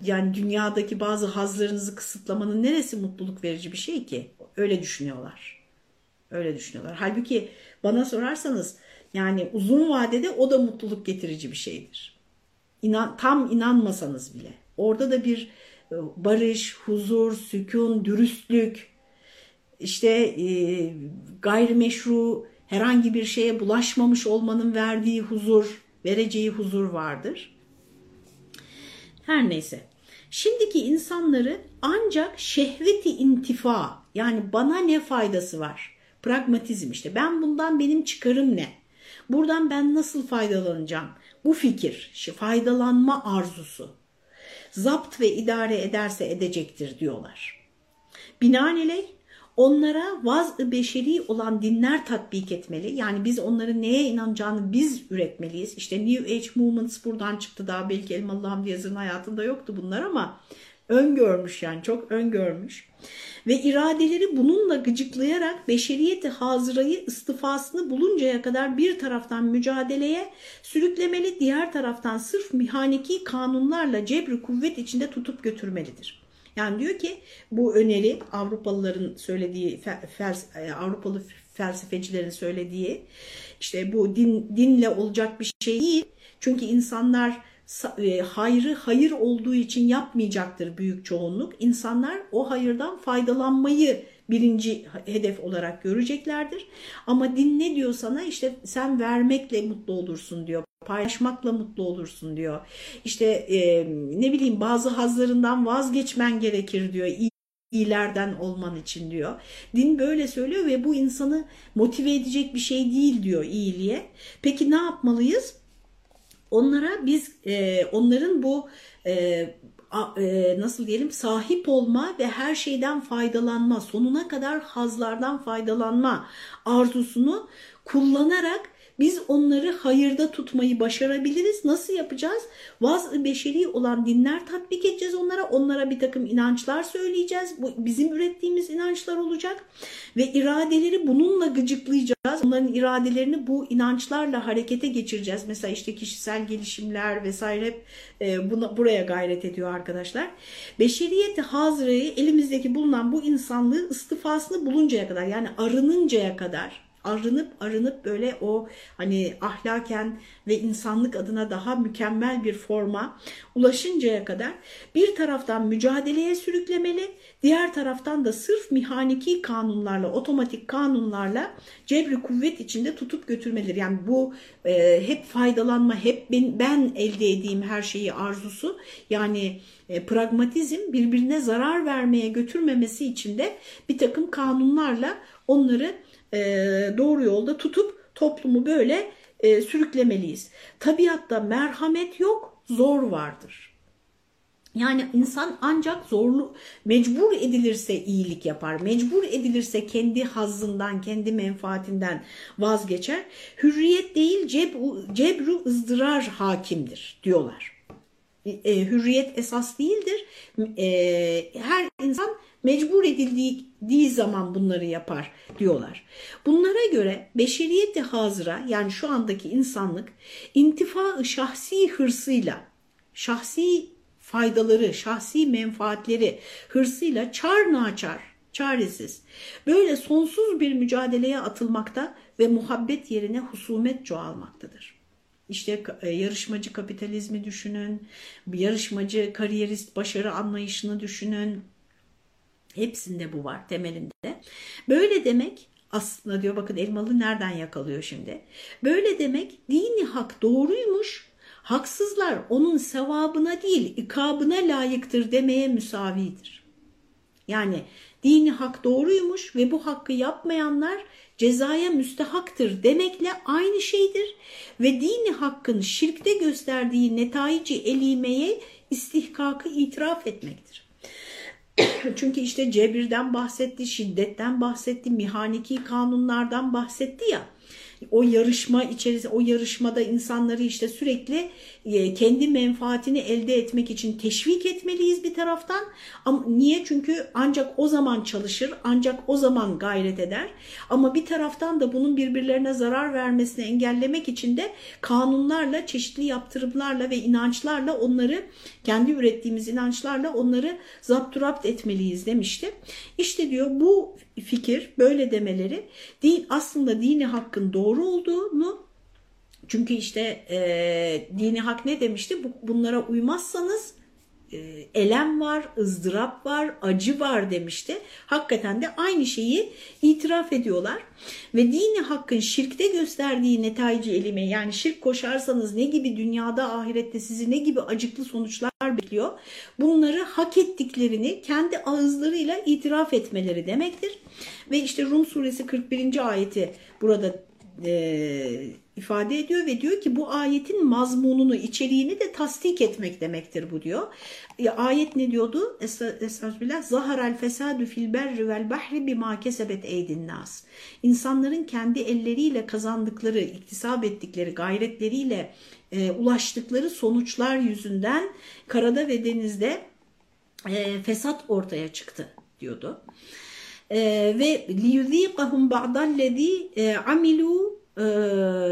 yani dünyadaki bazı hazlarınızı kısıtlamanın neresi mutluluk verici bir şey ki? Öyle düşünüyorlar. Öyle düşünüyorlar. Halbuki bana sorarsanız yani uzun vadede o da mutluluk getirici bir şeydir. İnan, tam inanmasanız bile. Orada da bir e, barış, huzur, sükun, dürüstlük, işte e, gayrimeşru herhangi bir şeye bulaşmamış olmanın verdiği huzur, vereceği huzur vardır. Her neyse. Şimdiki insanları ancak şehveti intifa yani bana ne faydası var? Pragmatizm işte ben bundan benim çıkarım ne? Buradan ben nasıl faydalanacağım? Bu fikir, faydalanma arzusu. Zapt ve idare ederse edecektir diyorlar. Binaenaleyh onlara vaz-ı beşeri olan dinler tatbik etmeli. Yani biz onların neye inanacağını biz üretmeliyiz. İşte New Age Movements buradan çıktı daha belki Elmalı Hamdi Yazır'ın hayatında yoktu bunlar ama öngörmüş yani çok öngörmüş. Ve iradeleri bununla gıcıklayarak beşeriyeti hazırayı istifasını buluncaya kadar bir taraftan mücadeleye sürüklemeli, diğer taraftan sırf mihaneki kanunlarla cebri kuvvet içinde tutup götürmelidir. Yani diyor ki bu öneri Avrupalıların söylediği fels e, Avrupalı felsefecilerin söylediği işte bu din dinle olacak bir şey değil. Çünkü insanlar e, hayrı hayır olduğu için yapmayacaktır büyük çoğunluk. İnsanlar o hayırdan faydalanmayı birinci hedef olarak göreceklerdir. Ama din ne diyor sana? İşte sen vermekle mutlu olursun diyor Paylaşmakla mutlu olursun diyor. İşte e, ne bileyim bazı hazlarından vazgeçmen gerekir diyor iyilerden olman için diyor. Din böyle söylüyor ve bu insanı motive edecek bir şey değil diyor iyiliğe. Peki ne yapmalıyız? Onlara biz e, onların bu e, e, nasıl diyelim sahip olma ve her şeyden faydalanma, sonuna kadar hazlardan faydalanma arzusunu kullanarak biz onları hayırda tutmayı başarabiliriz. Nasıl yapacağız? Vaz beşeri olan dinler tatbik edeceğiz onlara. Onlara bir takım inançlar söyleyeceğiz. Bu bizim ürettiğimiz inançlar olacak. Ve iradeleri bununla gıcıklayacağız. Onların iradelerini bu inançlarla harekete geçireceğiz. Mesela işte kişisel gelişimler vesaire hep e, buna, buraya gayret ediyor arkadaşlar. Beşeriyeti hazırayı elimizdeki bulunan bu insanlığı istifasını buluncaya kadar yani arınıncaya kadar arınıp arınıp böyle o hani ahlaken ve insanlık adına daha mükemmel bir forma ulaşıncaya kadar bir taraftan mücadeleye sürüklemeli, diğer taraftan da sırf mihaniki kanunlarla, otomatik kanunlarla cebri kuvvet içinde tutup götürmeleri. Yani bu e, hep faydalanma, hep ben, ben elde edeyim her şeyi arzusu yani e, pragmatizm birbirine zarar vermeye götürmemesi için de bir takım kanunlarla onları e, doğru yolda tutup toplumu böyle e, sürüklemeliyiz. Tabiatta merhamet yok, zor vardır. Yani insan ancak zorlu, mecbur edilirse iyilik yapar. Mecbur edilirse kendi hazzından, kendi menfaatinden vazgeçer. Hürriyet değil cebru, cebru ızdırar hakimdir diyorlar. E, hürriyet esas değildir. E, her insan mecbur edildiği zaman bunları yapar diyorlar. Bunlara göre beşeriyeti hazıra yani şu andaki insanlık intifa şahsi hırsıyla, şahsi faydaları, şahsi menfaatleri hırsıyla çar naçar, çaresiz. Böyle sonsuz bir mücadeleye atılmakta ve muhabbet yerine husumet çoğalmaktadır. İşte e, yarışmacı kapitalizmi düşünün, yarışmacı kariyerist başarı anlayışını düşünün, Hepsinde bu var temelinde. Böyle demek aslında diyor bakın elmalı nereden yakalıyor şimdi. Böyle demek dini hak doğruymuş. Haksızlar onun sevabına değil ikabına layıktır demeye müsavidir. Yani dini hak doğruymuş ve bu hakkı yapmayanlar cezaya müstehaktır demekle aynı şeydir. Ve dini hakkın şirkte gösterdiği netayici elimeye istihkakı itiraf etmektir. Çünkü işte cebirden bahsetti, şiddetten bahsetti, mihaniki kanunlardan bahsetti ya o yarışma içerisinde o yarışmada insanları işte sürekli e, kendi menfaatini elde etmek için teşvik etmeliyiz bir taraftan. Ama niye? Çünkü ancak o zaman çalışır, ancak o zaman gayret eder. Ama bir taraftan da bunun birbirlerine zarar vermesini engellemek için de kanunlarla, çeşitli yaptırımlarla ve inançlarla onları kendi ürettiğimiz inançlarla onları zapturapt etmeliyiz demişti. İşte diyor bu fikir böyle demeleri din aslında dini hakkın doğru olduğunu çünkü işte e, dini hak ne demişti? Bu, bunlara uymazsanız elem var, ızdırap var, acı var demişti. Hakikaten de aynı şeyi itiraf ediyorlar. Ve dini hakkın şirkte gösterdiği netayici elime yani şirk koşarsanız ne gibi dünyada ahirette sizi ne gibi acıklı sonuçlar bekliyor. Bunları hak ettiklerini kendi ağızlarıyla itiraf etmeleri demektir. Ve işte Rum suresi 41. ayeti burada e, ifade ediyor ve diyor ki bu ayetin mazmununu, içeriğini de tasdik etmek demektir bu diyor. E, ayet ne diyordu? Estağfirullah. Zaharal fesadu fil berri vel bahri bima kesebet eydin nas. İnsanların kendi elleriyle kazandıkları, iktisap ettikleri gayretleriyle e, ulaştıkları sonuçlar yüzünden karada ve denizde e, fesat ortaya çıktı diyordu. E, ve liyuzîkahum ba'dallezî e, amilu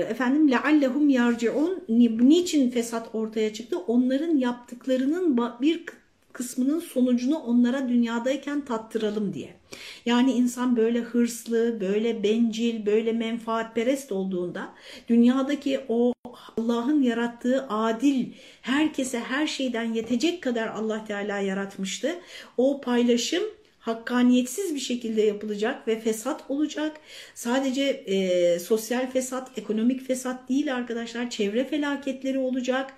efendim leallehum yarciun niçin fesat ortaya çıktı? Onların yaptıklarının bir kısmının sonucunu onlara dünyadayken tattıralım diye. Yani insan böyle hırslı, böyle bencil, böyle menfaatperest olduğunda dünyadaki o Allah'ın yarattığı adil, herkese her şeyden yetecek kadar Allah Teala yaratmıştı. O paylaşım hakkaniyetsiz bir şekilde yapılacak ve fesat olacak. Sadece e, sosyal fesat, ekonomik fesat değil arkadaşlar. Çevre felaketleri olacak.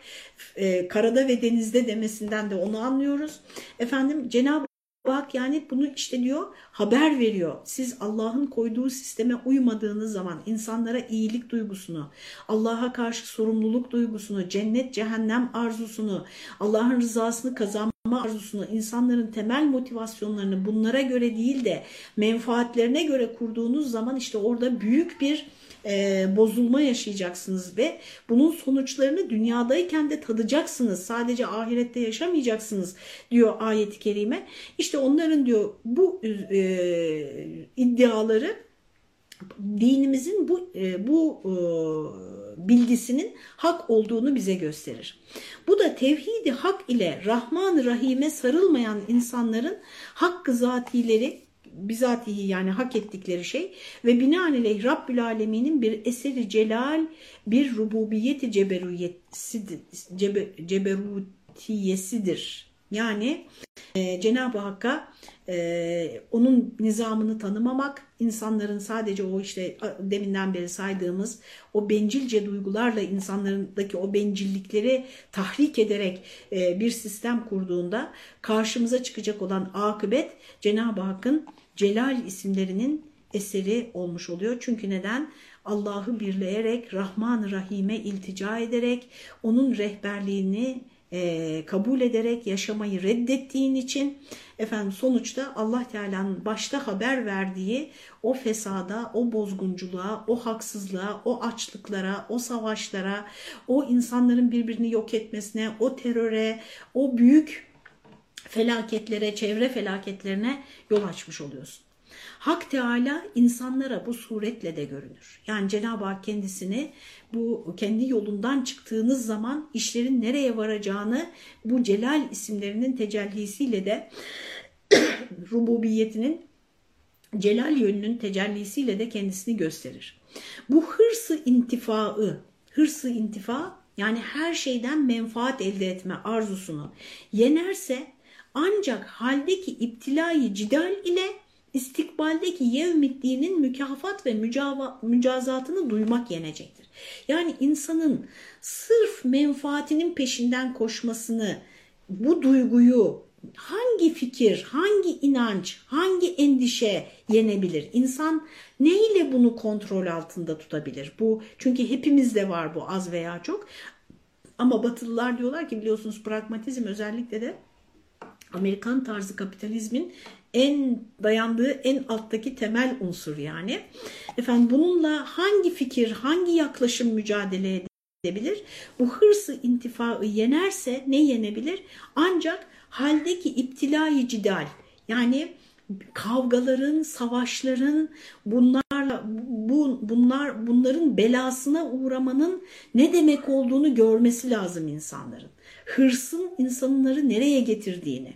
E, karada ve denizde demesinden de onu anlıyoruz. Efendim Cenab-ı Bak yani bunu işte diyor haber veriyor. Siz Allah'ın koyduğu sisteme uymadığınız zaman insanlara iyilik duygusunu, Allah'a karşı sorumluluk duygusunu, cennet cehennem arzusunu, Allah'ın rızasını kazanma arzusunu, insanların temel motivasyonlarını bunlara göre değil de menfaatlerine göre kurduğunuz zaman işte orada büyük bir e, bozulma yaşayacaksınız ve bunun sonuçlarını dünyadayken de tadacaksınız. Sadece ahirette yaşamayacaksınız diyor ayet-i kerime. İşte onların diyor bu e, iddiaları dinimizin bu e, bu e, bilgisinin hak olduğunu bize gösterir. Bu da tevhidi hak ile Rahman Rahim'e sarılmayan insanların hakkı zatileri bizatihi yani hak ettikleri şey ve binaenaleyh Rabbül Alemin'in bir eseri celal, bir rububiyeti. Ceber, ceberutiyesidir. Yani e, Cenab-ı Hakk'a e, onun nizamını tanımamak, insanların sadece o işte deminden beri saydığımız o bencilce duygularla insanlarındaki o bencillikleri tahrik ederek e, bir sistem kurduğunda karşımıza çıkacak olan akıbet Cenab-ı Hakk'ın Celal isimlerinin eseri olmuş oluyor. Çünkü neden? Allah'ı birleyerek, Rahman Rahim'e iltica ederek, onun rehberliğini e, kabul ederek yaşamayı reddettiğin için efendim sonuçta Allah Teala'nın başta haber verdiği o fesada, o bozgunculuğa, o haksızlığa, o açlıklara, o savaşlara, o insanların birbirini yok etmesine, o teröre, o büyük felaketlere, çevre felaketlerine yol açmış oluyorsun. Hak Teala insanlara bu suretle de görünür. Yani Cenab-ı Hak kendisini bu kendi yolundan çıktığınız zaman işlerin nereye varacağını bu Celal isimlerinin tecellisiyle de rububiyetinin celal yönünün tecellisiyle de kendisini gösterir. Bu hırsı intifaı, hırsı intifa yani her şeyden menfaat elde etme arzusunu yenerse ancak haldeki iptilayı cidal ile istikbaldeki yevmiddinin mükafat ve mücava, mücazatını duymak yenecektir. Yani insanın sırf menfaatinin peşinden koşmasını, bu duyguyu hangi fikir, hangi inanç, hangi endişe yenebilir? İnsan neyle bunu kontrol altında tutabilir? Bu çünkü hepimizde var bu az veya çok. Ama Batılılar diyorlar ki biliyorsunuz pragmatizm özellikle de Amerikan tarzı kapitalizmin en dayandığı en alttaki temel unsur yani. Efendim bununla hangi fikir, hangi yaklaşım mücadele edebilir? Bu hırsı intifaı yenerse ne yenebilir? Ancak haldeki iptilayı cidal yani kavgaların, savaşların, bunlarla bu bunlar bunların belasına uğramanın ne demek olduğunu görmesi lazım insanların. Hırsın insanları nereye getirdiğini,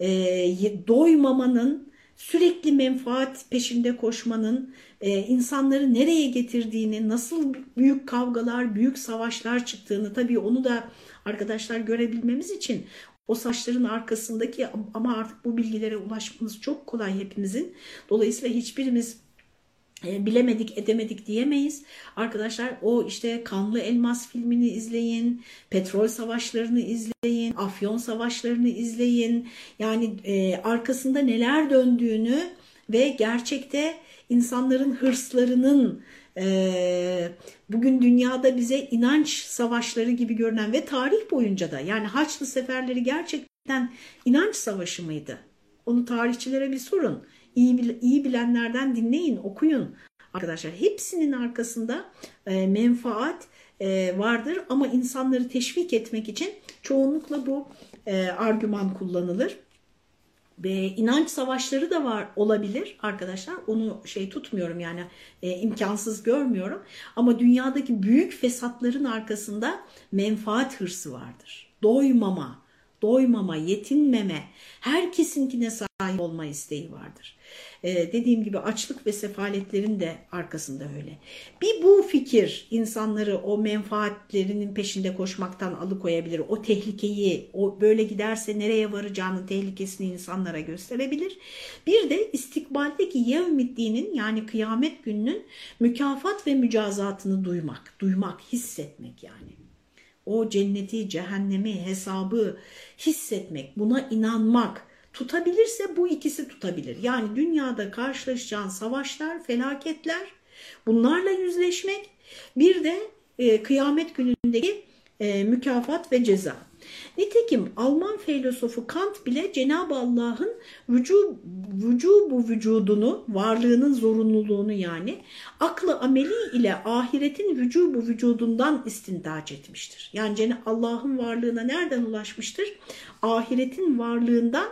e, doymamanın, sürekli menfaat peşinde koşmanın e, insanları nereye getirdiğini, nasıl büyük kavgalar, büyük savaşlar çıktığını tabii onu da arkadaşlar görebilmemiz için o saçların arkasındaki ama artık bu bilgilere ulaşmamız çok kolay hepimizin. Dolayısıyla hiçbirimiz bilemedik edemedik diyemeyiz. Arkadaşlar o işte Kanlı Elmas filmini izleyin, petrol savaşlarını izleyin, afyon savaşlarını izleyin. Yani e, arkasında neler döndüğünü ve gerçekte insanların hırslarının e, bugün dünyada bize inanç savaşları gibi görünen ve tarih boyunca da yani Haçlı seferleri gerçekten inanç savaşı mıydı? Onu tarihçilere bir sorun. İyi, iyi bilenlerden dinleyin, okuyun. Arkadaşlar hepsinin arkasında e, menfaat e, vardır ama insanları teşvik etmek için çoğunlukla bu e, argüman kullanılır. Ve inanç savaşları da var olabilir arkadaşlar. Onu şey tutmuyorum yani e, imkansız görmüyorum. Ama dünyadaki büyük fesatların arkasında menfaat hırsı vardır. Doymama, doymama, yetinmeme, herkesinkine sahip olma isteği vardır. Ee, dediğim gibi açlık ve sefaletlerin de arkasında öyle. Bir bu fikir insanları o menfaatlerinin peşinde koşmaktan alıkoyabilir. O tehlikeyi, o böyle giderse nereye varacağını tehlikesini insanlara gösterebilir. Bir de istikbaldeki yevmiddinin yani kıyamet gününün mükafat ve mücazatını duymak, duymak, hissetmek yani. O cenneti, cehennemi, hesabı hissetmek, buna inanmak, tutabilirse bu ikisi tutabilir. Yani dünyada karşılaşacağın savaşlar, felaketler bunlarla yüzleşmek bir de e, kıyamet günündeki e, mükafat ve ceza. Nitekim Alman filozofu Kant bile Cenab-ı Allah'ın vücub, vücubu vücudunu, varlığının zorunluluğunu yani aklı ameli ile ahiretin vücubu vücudundan istintaç etmiştir. Yani Allah'ın varlığına nereden ulaşmıştır? Ahiretin varlığından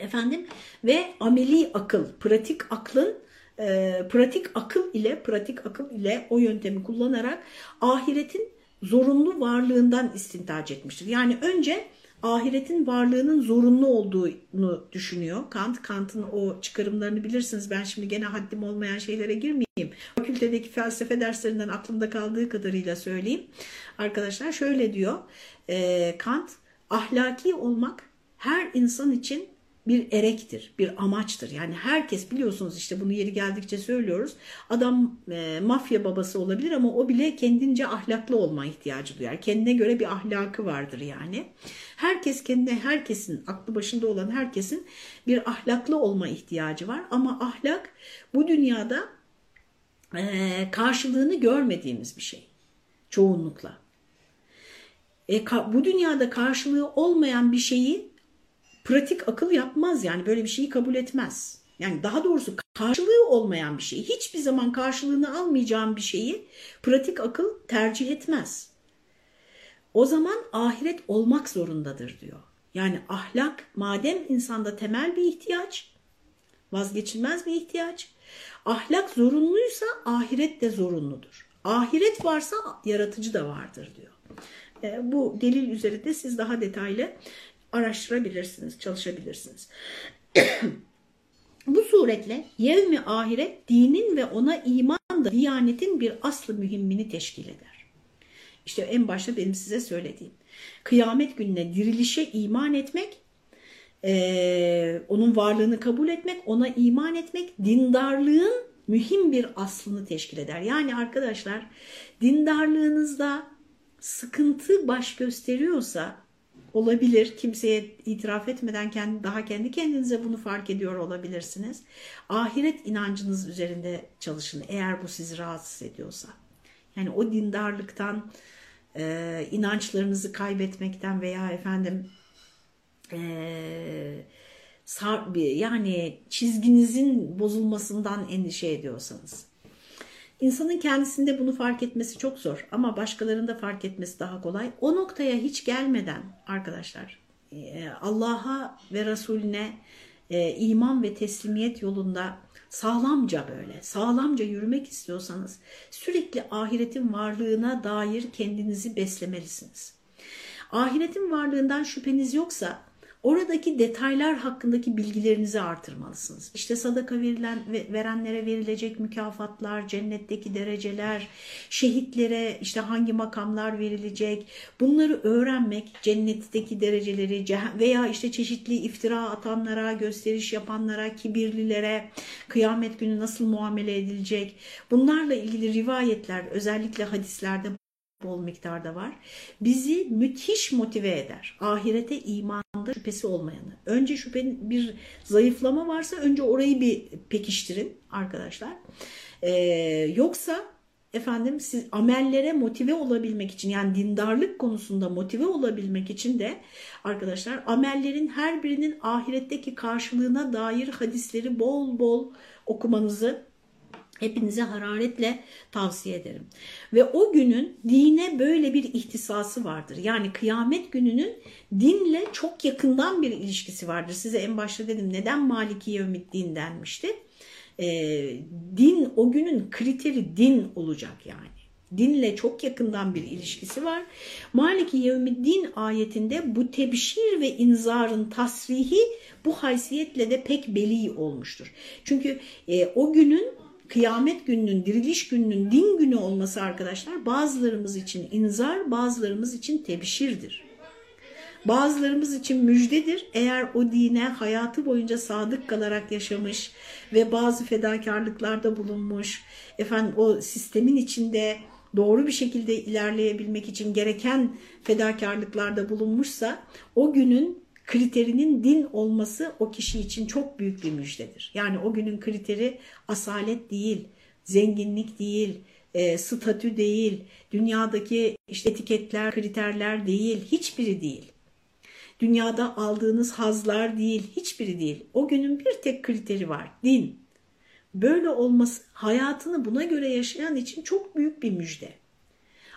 efendim ve ameli akıl, pratik aklın e, pratik akıl ile pratik akıl ile o yöntemi kullanarak ahiretin zorunlu varlığından istintaç etmiştir. Yani önce ahiretin varlığının zorunlu olduğunu düşünüyor. Kant, Kant'ın o çıkarımlarını bilirsiniz. Ben şimdi gene haddim olmayan şeylere girmeyeyim. Fakültedeki felsefe derslerinden aklımda kaldığı kadarıyla söyleyeyim. Arkadaşlar şöyle diyor. E, Kant, ahlaki olmak her insan için bir erektir, bir amaçtır. Yani herkes biliyorsunuz işte bunu yeri geldikçe söylüyoruz. Adam e, mafya babası olabilir ama o bile kendince ahlaklı olma ihtiyacı duyar. Kendine göre bir ahlakı vardır yani. Herkes kendine, herkesin, aklı başında olan herkesin bir ahlaklı olma ihtiyacı var. Ama ahlak bu dünyada e, karşılığını görmediğimiz bir şey çoğunlukla. E, bu dünyada karşılığı olmayan bir şeyi pratik akıl yapmaz yani böyle bir şeyi kabul etmez. Yani daha doğrusu karşılığı olmayan bir şeyi, hiçbir zaman karşılığını almayacağım bir şeyi pratik akıl tercih etmez. O zaman ahiret olmak zorundadır diyor. Yani ahlak madem insanda temel bir ihtiyaç, vazgeçilmez bir ihtiyaç, ahlak zorunluysa ahiret de zorunludur. Ahiret varsa yaratıcı da vardır diyor. E, bu delil üzerinde siz daha detaylı araştırabilirsiniz, çalışabilirsiniz. Bu suretle yevmi ahiret dinin ve ona iman da diyanetin bir aslı mühimmini teşkil eder. İşte en başta benim size söylediğim. Kıyamet gününe dirilişe iman etmek, e, onun varlığını kabul etmek, ona iman etmek dindarlığın mühim bir aslını teşkil eder. Yani arkadaşlar dindarlığınızda sıkıntı baş gösteriyorsa olabilir. Kimseye itiraf etmeden kendi, daha kendi kendinize bunu fark ediyor olabilirsiniz. Ahiret inancınız üzerinde çalışın eğer bu sizi rahatsız ediyorsa. Yani o dindarlıktan, e, inançlarınızı kaybetmekten veya efendim e, sar, yani çizginizin bozulmasından endişe ediyorsanız İnsanın kendisinde bunu fark etmesi çok zor ama başkalarında fark etmesi daha kolay. O noktaya hiç gelmeden arkadaşlar e, Allah'a ve Resulüne e, iman ve teslimiyet yolunda sağlamca böyle sağlamca yürümek istiyorsanız sürekli ahiretin varlığına dair kendinizi beslemelisiniz. Ahiretin varlığından şüpheniz yoksa Oradaki detaylar hakkındaki bilgilerinizi artırmalısınız. İşte sadaka verilen verenlere verilecek mükafatlar, cennetteki dereceler, şehitlere işte hangi makamlar verilecek, bunları öğrenmek, cennetteki dereceleri veya işte çeşitli iftira atanlara, gösteriş yapanlara, kibirlilere, kıyamet günü nasıl muamele edilecek, bunlarla ilgili rivayetler özellikle hadislerde bol miktarda var. Bizi müthiş motive eder. Ahirete imanda şüphesi olmayanı. Önce şüphenin bir zayıflama varsa önce orayı bir pekiştirin arkadaşlar. Ee, yoksa efendim siz amellere motive olabilmek için yani dindarlık konusunda motive olabilmek için de arkadaşlar amellerin her birinin ahiretteki karşılığına dair hadisleri bol bol okumanızı Hepinize hararetle tavsiye ederim. Ve o günün dine böyle bir ihtisası vardır. Yani kıyamet gününün dinle çok yakından bir ilişkisi vardır. Size en başta dedim neden Maliki Yevmid din denmişti. Ee, din o günün kriteri din olacak yani. dinle çok yakından bir ilişkisi var. Maliki Yevmiddin ayetinde bu tebşir ve inzarın tasrihi bu haysiyetle de pek beli olmuştur. Çünkü e, o günün kıyamet gününün, diriliş gününün din günü olması arkadaşlar bazılarımız için inzar, bazılarımız için tebşirdir. Bazılarımız için müjdedir eğer o dine hayatı boyunca sadık kalarak yaşamış ve bazı fedakarlıklarda bulunmuş, efendim o sistemin içinde doğru bir şekilde ilerleyebilmek için gereken fedakarlıklarda bulunmuşsa o günün kriterinin din olması o kişi için çok büyük bir müjdedir. Yani o günün kriteri asalet değil, zenginlik değil, e, statü değil, dünyadaki işte etiketler, kriterler değil, hiçbiri değil. Dünyada aldığınız hazlar değil, hiçbiri değil. O günün bir tek kriteri var, din. Böyle olması hayatını buna göre yaşayan için çok büyük bir müjde.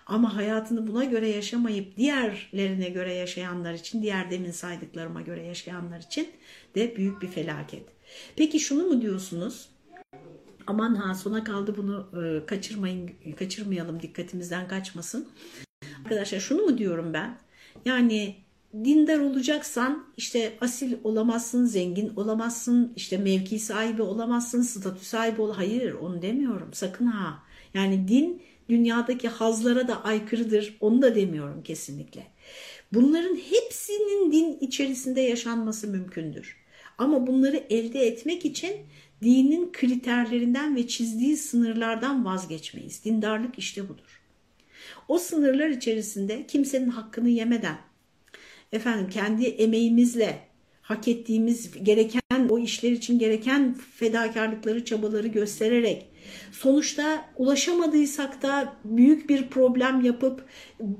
Ama hayatını buna göre yaşamayıp diğerlerine göre yaşayanlar için, diğer demin saydıklarıma göre yaşayanlar için de büyük bir felaket. Peki şunu mu diyorsunuz? Aman ha sona kaldı bunu e, kaçırmayın, kaçırmayalım dikkatimizden kaçmasın. Arkadaşlar şunu mu diyorum ben? Yani dindar olacaksan işte asil olamazsın, zengin olamazsın, işte mevki sahibi olamazsın, statü sahibi ol. Hayır onu demiyorum sakın ha. Yani din dünyadaki hazlara da aykırıdır onu da demiyorum kesinlikle. Bunların hepsinin din içerisinde yaşanması mümkündür. Ama bunları elde etmek için dinin kriterlerinden ve çizdiği sınırlardan vazgeçmeyiz. Dindarlık işte budur. O sınırlar içerisinde kimsenin hakkını yemeden, efendim kendi emeğimizle hak ettiğimiz gereken o işler için gereken fedakarlıkları, çabaları göstererek sonuçta ulaşamadıysak da büyük bir problem yapıp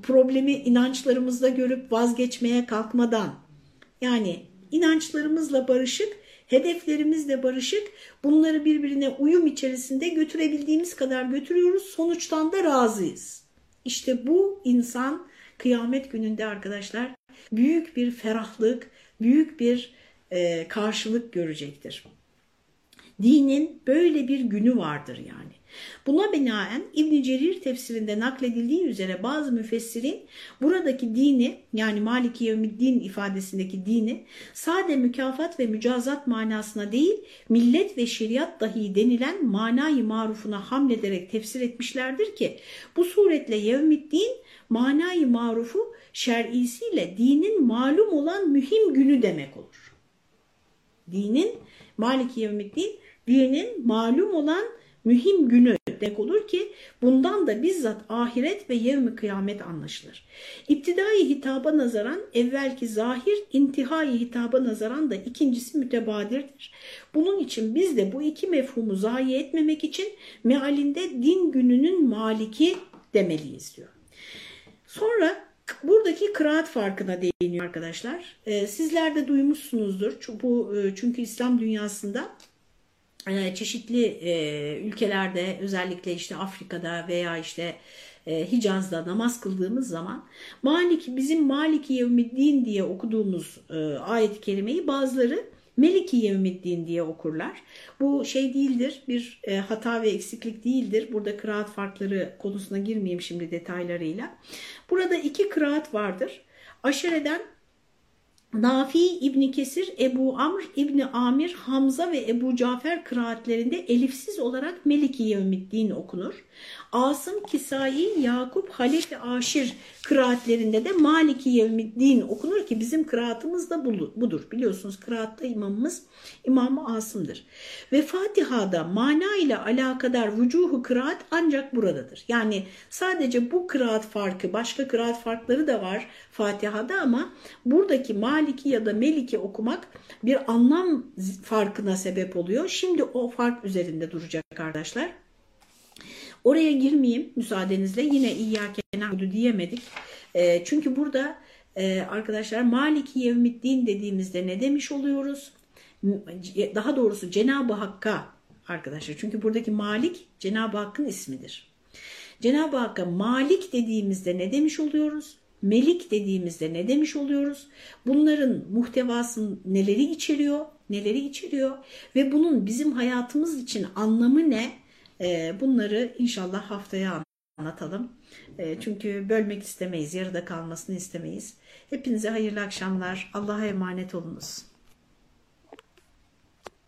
problemi inançlarımızda görüp vazgeçmeye kalkmadan yani inançlarımızla barışık, hedeflerimizle barışık bunları birbirine uyum içerisinde götürebildiğimiz kadar götürüyoruz. Sonuçtan da razıyız. İşte bu insan kıyamet gününde arkadaşlar büyük bir ferahlık, büyük bir e, karşılık görecektir. Dinin böyle bir günü vardır yani. Buna binaen İbn Cerir tefsirinde nakledildiği üzere bazı müfessirin buradaki dini yani Maliki Yevmiddin ifadesindeki dini sade mükafat ve mücazat manasına değil millet ve şeriat dahi denilen manayı marufuna hamlederek tefsir etmişlerdir ki bu suretle Yevmiddin manayı marufu şer'isiyle dinin malum olan mühim günü demek olur. Dinin Maliki Yevmiddin dinin malum olan mühim günü demek olur ki bundan da bizzat ahiret ve yevmi kıyamet anlaşılır. İptidai hitaba nazaran evvelki zahir, intihai hitaba nazaran da ikincisi mütebadirdir. Bunun için biz de bu iki mefhumu zayi etmemek için mealinde din gününün maliki demeliyiz diyor. Sonra buradaki kıraat farkına değiniyor arkadaşlar. Ee, sizler de duymuşsunuzdur. Bu e, çünkü İslam dünyasında e, çeşitli e, ülkelerde özellikle işte Afrika'da veya işte Hicaz'da namaz kıldığımız zaman Maliki bizim Maliki Yevmiddin diye okuduğumuz ayet-i kerimeyi bazıları Meliki Yevmiddin diye okurlar. Bu şey değildir, bir e, hata ve eksiklik değildir. Burada kıraat farkları konusuna girmeyeyim şimdi detaylarıyla. Burada iki kıraat vardır. Aşereden Nafi İbni Kesir, Ebu Amr İbni Amir, Hamza ve Ebu Cafer kıraatlerinde elifsiz olarak Meliki Yevmiddin okunur. Asım, Kisai, Yakup, Halef ve Aşir kıraatlerinde de Maliki Yevmiddin okunur ki bizim kıraatımız da budur. Biliyorsunuz kıraatta imamımız İmam Asım'dır. Ve Fatiha'da mana ile alakadar vücuhu kıraat ancak buradadır. Yani sadece bu kıraat farkı, başka kıraat farkları da var Fatiha'da ama buradaki Maliki ya da Meliki okumak bir anlam farkına sebep oluyor. Şimdi o fark üzerinde duracak arkadaşlar. Oraya girmeyeyim müsaadenizle. Yine İyyâke na'budu diyemedik. E, çünkü burada e, arkadaşlar Maliki Yevmiddin dediğimizde ne demiş oluyoruz? Daha doğrusu Cenab-ı Hakk'a arkadaşlar. Çünkü buradaki Malik Cenab-ı Hakk'ın ismidir. Cenab-ı Hakk'a Malik dediğimizde ne demiş oluyoruz? Melik dediğimizde ne demiş oluyoruz? Bunların muhtevası neleri içeriyor? Neleri içeriyor? Ve bunun bizim hayatımız için anlamı ne? Bunları inşallah haftaya anlatalım. E, çünkü bölmek istemeyiz, yarıda kalmasını istemeyiz. Hepinize hayırlı akşamlar. Allah'a emanet olunuz.